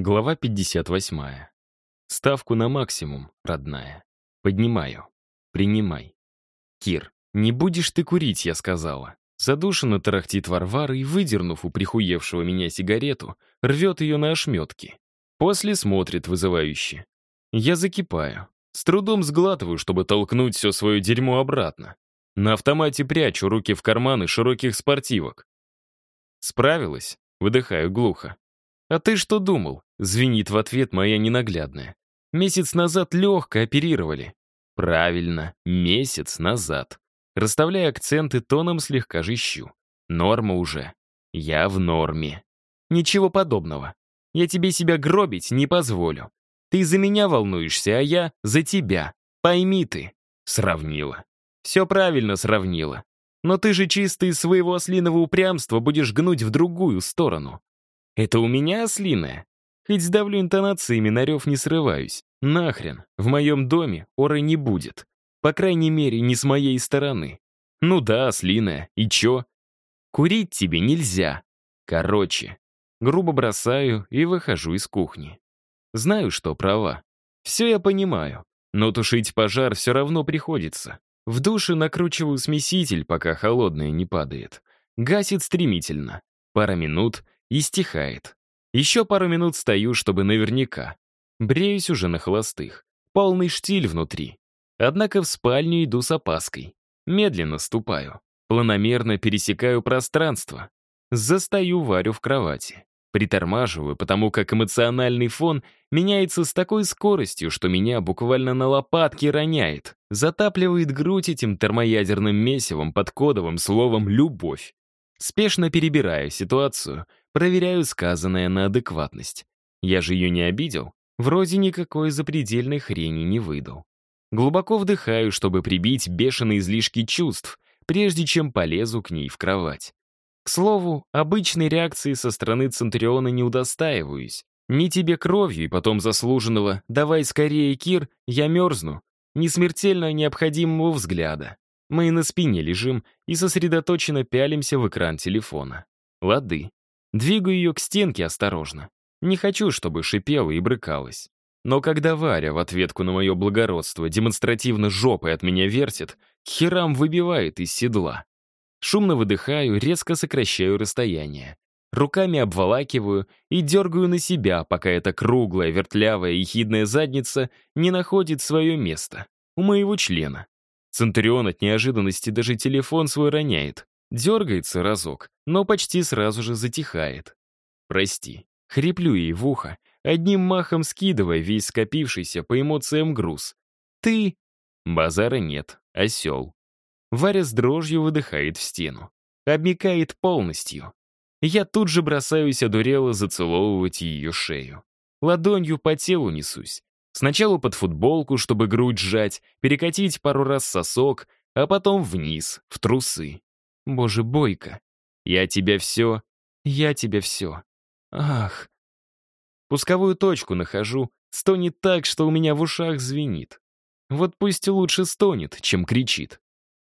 Глава 58. Ставку на максимум, родная. Поднимаю. Принимай. Кир, не будешь ты курить, я сказала. Задушенно тарахтит Варвара и, выдернув у прихуевшего меня сигарету, рвет ее на ошметки. После смотрит вызывающе. Я закипаю. С трудом сглатываю, чтобы толкнуть все свое дерьмо обратно. На автомате прячу руки в карманы широких спортивок. Справилась? Выдыхаю глухо. «А ты что думал?» — звенит в ответ моя ненаглядная. «Месяц назад легко оперировали». «Правильно, месяц назад». Расставляя акценты, тоном слегка жищу. «Норма уже. Я в норме». «Ничего подобного. Я тебе себя гробить не позволю. Ты за меня волнуешься, а я за тебя. Пойми ты». Сравнила. Все правильно сравнила. Но ты же чисто из своего ослиного упрямства будешь гнуть в другую сторону. Это у меня ослиная? Хоть сдавлю интонациями, на рев не срываюсь. Нахрен, в моем доме оры не будет. По крайней мере, не с моей стороны. Ну да, ослиная, и чё? Курить тебе нельзя. Короче, грубо бросаю и выхожу из кухни. Знаю, что права. Все я понимаю, но тушить пожар все равно приходится. В душе накручиваю смеситель, пока холодное не падает. Гасит стремительно. Пара минут — и стихает. Еще пару минут стою, чтобы наверняка. Бреюсь уже на холостых. Полный штиль внутри. Однако в спальню иду с опаской. Медленно ступаю. Планомерно пересекаю пространство. Застаю Варю в кровати. Притормаживаю, потому как эмоциональный фон меняется с такой скоростью, что меня буквально на лопатки роняет. Затапливает грудь этим термоядерным месивом под кодовым словом «любовь». Спешно перебираю ситуацию, проверяю сказанное на адекватность. Я же ее не обидел. Вроде никакой запредельной хрени не выдал. Глубоко вдыхаю, чтобы прибить бешеные излишки чувств, прежде чем полезу к ней в кровать. К слову, обычной реакции со стороны Центуриона не удостаиваюсь. Ни тебе кровью и потом заслуженного «давай скорее, Кир, я мерзну», ни смертельно необходимого взгляда. Мы на спине лежим и сосредоточенно пялимся в экран телефона. Лады. Двигаю ее к стенке осторожно. Не хочу, чтобы шипела и брыкалась. Но когда Варя в ответку на мое благородство демонстративно жопой от меня вертит, херам выбивает из седла. Шумно выдыхаю, резко сокращаю расстояние. Руками обволакиваю и дергаю на себя, пока эта круглая, вертлявая, ехидная задница не находит свое место. У моего члена. Центурион от неожиданности даже телефон свой роняет. Дергается разок, но почти сразу же затихает. «Прости». Хриплю ей в ухо, одним махом скидывая весь скопившийся по эмоциям груз. «Ты...» Базара нет, осел. Варя с дрожью выдыхает в стену. Обмикает полностью. Я тут же бросаюсь одурело зацеловывать ее шею. Ладонью по телу несусь. Сначала под футболку, чтобы грудь сжать, перекатить пару раз сосок, а потом вниз, в трусы. Боже, Бойко, я тебя все, я тебя все. Ах. Пусковую точку нахожу, стонет так, что у меня в ушах звенит. Вот пусть лучше стонет, чем кричит.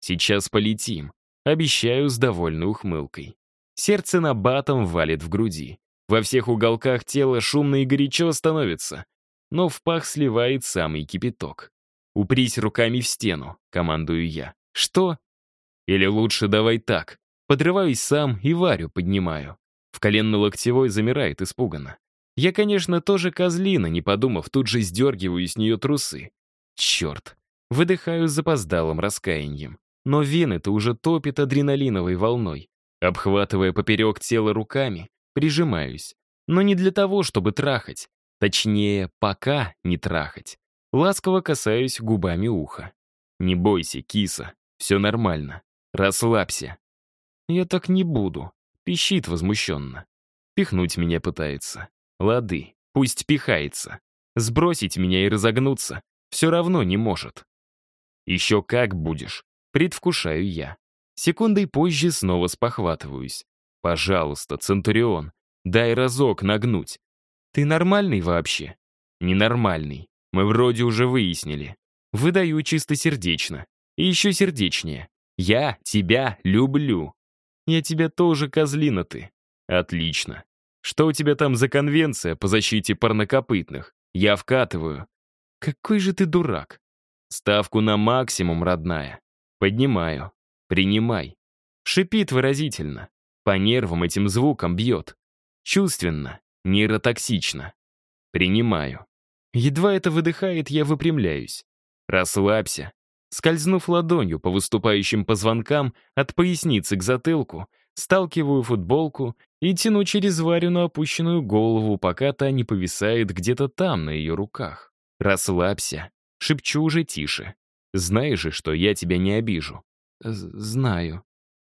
Сейчас полетим. Обещаю с довольной ухмылкой. Сердце на батом валит в груди. Во всех уголках тела шумно и горячо становится, но в пах сливает самый кипяток. «Упрись руками в стену», — командую я. «Что?» Или лучше давай так. Подрываюсь сам и Варю поднимаю. В коленно-локтевой замирает испуганно. Я, конечно, тоже козлина, не подумав, тут же сдергиваю с нее трусы. Черт. Выдыхаю с запоздалым раскаянием. Но вены-то уже топит адреналиновой волной. Обхватывая поперек тела руками, прижимаюсь. Но не для того, чтобы трахать. Точнее, пока не трахать. Ласково касаюсь губами уха. «Не бойся, киса, все нормально. «Расслабься». «Я так не буду», — пищит возмущенно. Пихнуть меня пытается. Лады, пусть пихается. Сбросить меня и разогнуться все равно не может. Еще как будешь, предвкушаю я. Секундой позже снова спохватываюсь. Пожалуйста, Центурион, дай разок нагнуть. Ты нормальный вообще? Ненормальный. Мы вроде уже выяснили. Выдаю чистосердечно. И еще сердечнее. Я тебя люблю. Я тебя тоже, козлина ты. Отлично. Что у тебя там за конвенция по защите парнокопытных? Я вкатываю. Какой же ты дурак. Ставку на максимум, родная. Поднимаю. Принимай. Шипит выразительно. По нервам этим звуком бьет. Чувственно, нейротоксично. Принимаю. Едва это выдыхает, я выпрямляюсь. Расслабься. Скользнув ладонью по выступающим позвонкам от поясницы к затылку, сталкиваю футболку и тяну через Варю на опущенную голову, пока та не повисает где-то там, на ее руках. «Расслабься», — шепчу уже тише. «Знаешь же, что я тебя не обижу». «Знаю».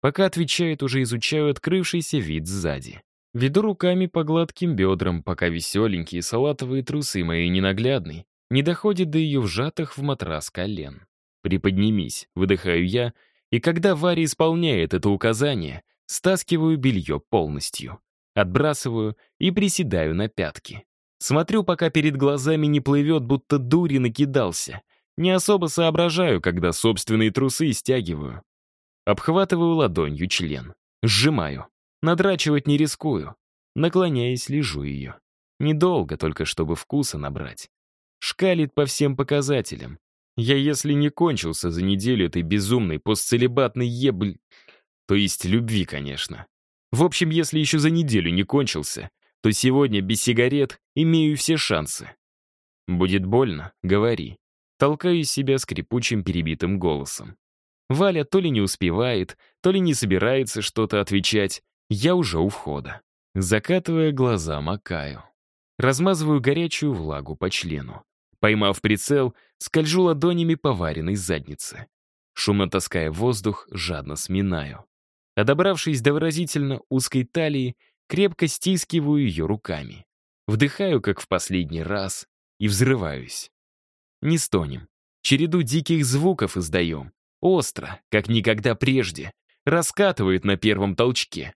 Пока отвечает, уже изучаю открывшийся вид сзади. Веду руками по гладким бедрам, пока веселенькие салатовые трусы мои ненаглядный не доходят до ее вжатых в матрас колен. «Приподнимись», — выдыхаю я, и когда Варя исполняет это указание, стаскиваю белье полностью, отбрасываю и приседаю на пятки. Смотрю, пока перед глазами не плывет, будто дури накидался. Не особо соображаю, когда собственные трусы стягиваю. Обхватываю ладонью член. Сжимаю. Надрачивать не рискую. Наклоняясь, лежу ее. Недолго, только чтобы вкуса набрать. Шкалит по всем показателям. Я, если не кончился за неделю этой безумной постцелебатной ебль... То есть любви, конечно. В общем, если еще за неделю не кончился, то сегодня без сигарет имею все шансы. Будет больно? Говори. Толкаю себя скрипучим перебитым голосом. Валя то ли не успевает, то ли не собирается что-то отвечать. Я уже у входа. Закатывая глаза, макаю. Размазываю горячую влагу по члену. Поймав прицел, скольжу ладонями по вареной заднице. Шумно таская воздух, жадно сминаю. А добравшись до выразительно узкой талии, крепко стискиваю ее руками. Вдыхаю, как в последний раз, и взрываюсь. Не стонем. Череду диких звуков издаем. Остро, как никогда прежде, раскатывает на первом толчке.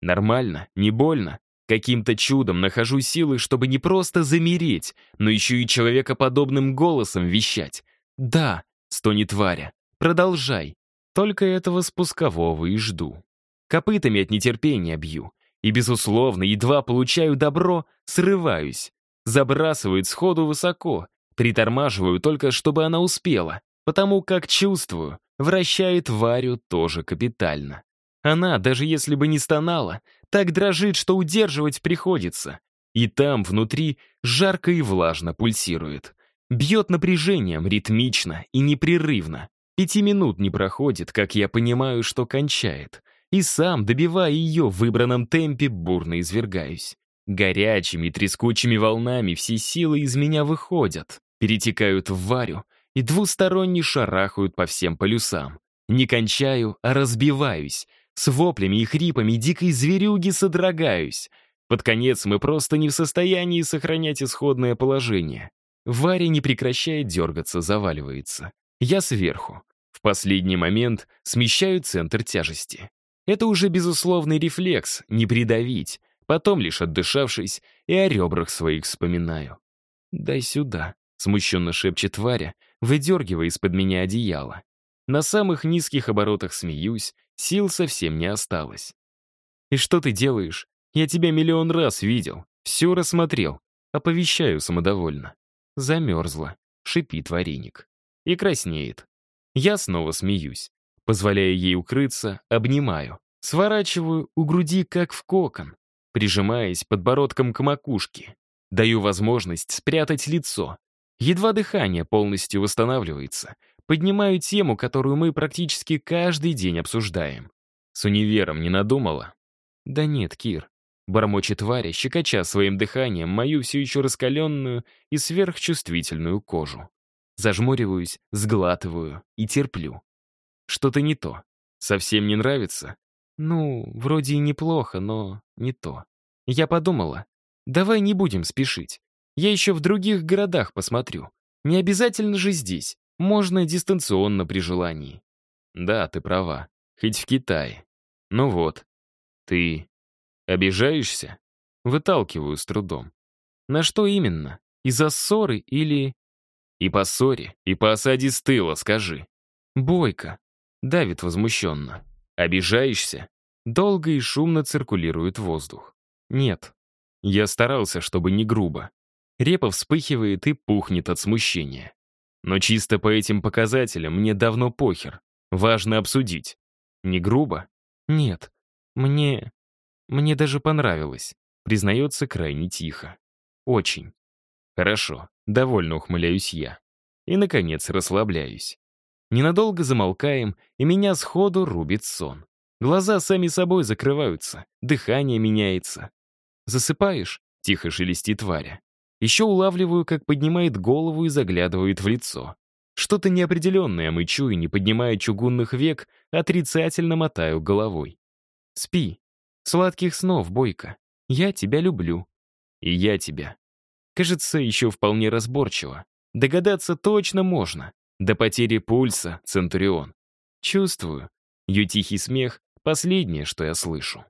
Нормально, не больно. Каким-то чудом нахожу силы, чтобы не просто замереть, но еще и человекоподобным голосом вещать. «Да», — стонет Варя, — «продолжай». Только этого спускового и жду. Копытами от нетерпения бью. И, безусловно, едва получаю добро, срываюсь. Забрасывает сходу высоко. Притормаживаю только, чтобы она успела потому как чувствую, вращает Варю тоже капитально. Она, даже если бы не стонала, так дрожит, что удерживать приходится. И там, внутри, жарко и влажно пульсирует. Бьет напряжением, ритмично и непрерывно. Пяти минут не проходит, как я понимаю, что кончает. И сам, добивая ее в выбранном темпе, бурно извергаюсь. Горячими трескучими волнами все силы из меня выходят, перетекают в Варю, и двусторонне шарахают по всем полюсам. Не кончаю, а разбиваюсь. С воплями и хрипами дикой зверюги содрогаюсь. Под конец мы просто не в состоянии сохранять исходное положение. Варя не прекращает дергаться, заваливается. Я сверху. В последний момент смещаю центр тяжести. Это уже безусловный рефлекс, не придавить. Потом, лишь отдышавшись, и о ребрах своих вспоминаю. «Дай сюда», — смущенно шепчет Варя, выдергивая из-под меня одеяло. На самых низких оборотах смеюсь, сил совсем не осталось. «И что ты делаешь? Я тебя миллион раз видел, все рассмотрел», оповещаю самодовольно. Замерзла, шипит вареник. И краснеет. Я снова смеюсь. Позволяя ей укрыться, обнимаю. Сворачиваю у груди, как в кокон, прижимаясь подбородком к макушке. Даю возможность спрятать лицо, Едва дыхание полностью восстанавливается, поднимаю тему, которую мы практически каждый день обсуждаем. С универом не надумала? Да нет, Кир. Бормочет Варя, щекоча своим дыханием мою все еще раскаленную и сверхчувствительную кожу. Зажмуриваюсь, сглатываю и терплю. Что-то не то. Совсем не нравится? Ну, вроде и неплохо, но не то. Я подумала, давай не будем спешить. Я еще в других городах посмотрю. Не обязательно же здесь. Можно дистанционно при желании. Да, ты права. Хоть в Китае. Ну вот. Ты обижаешься? Выталкиваю с трудом. На что именно? Из-за ссоры или... И по ссоре, и по осаде с тыла, скажи. Бойко. Давит возмущенно. Обижаешься? Долго и шумно циркулирует воздух. Нет. Я старался, чтобы не грубо. Репа вспыхивает и пухнет от смущения. Но чисто по этим показателям мне давно похер. Важно обсудить. Не грубо? Нет. Мне... Мне даже понравилось. Признается крайне тихо. Очень. Хорошо. Довольно ухмыляюсь я. И, наконец, расслабляюсь. Ненадолго замолкаем, и меня сходу рубит сон. Глаза сами собой закрываются, дыхание меняется. «Засыпаешь?» — тихо шелестит Варя. Еще улавливаю, как поднимает голову и заглядывает в лицо. Что-то неопределенное мычу и, не поднимая чугунных век, отрицательно мотаю головой. «Спи. Сладких снов, Бойко. Я тебя люблю. И я тебя». Кажется, еще вполне разборчиво. Догадаться точно можно. До потери пульса, Центурион. Чувствую. Ее тихий смех — последнее, что я слышу.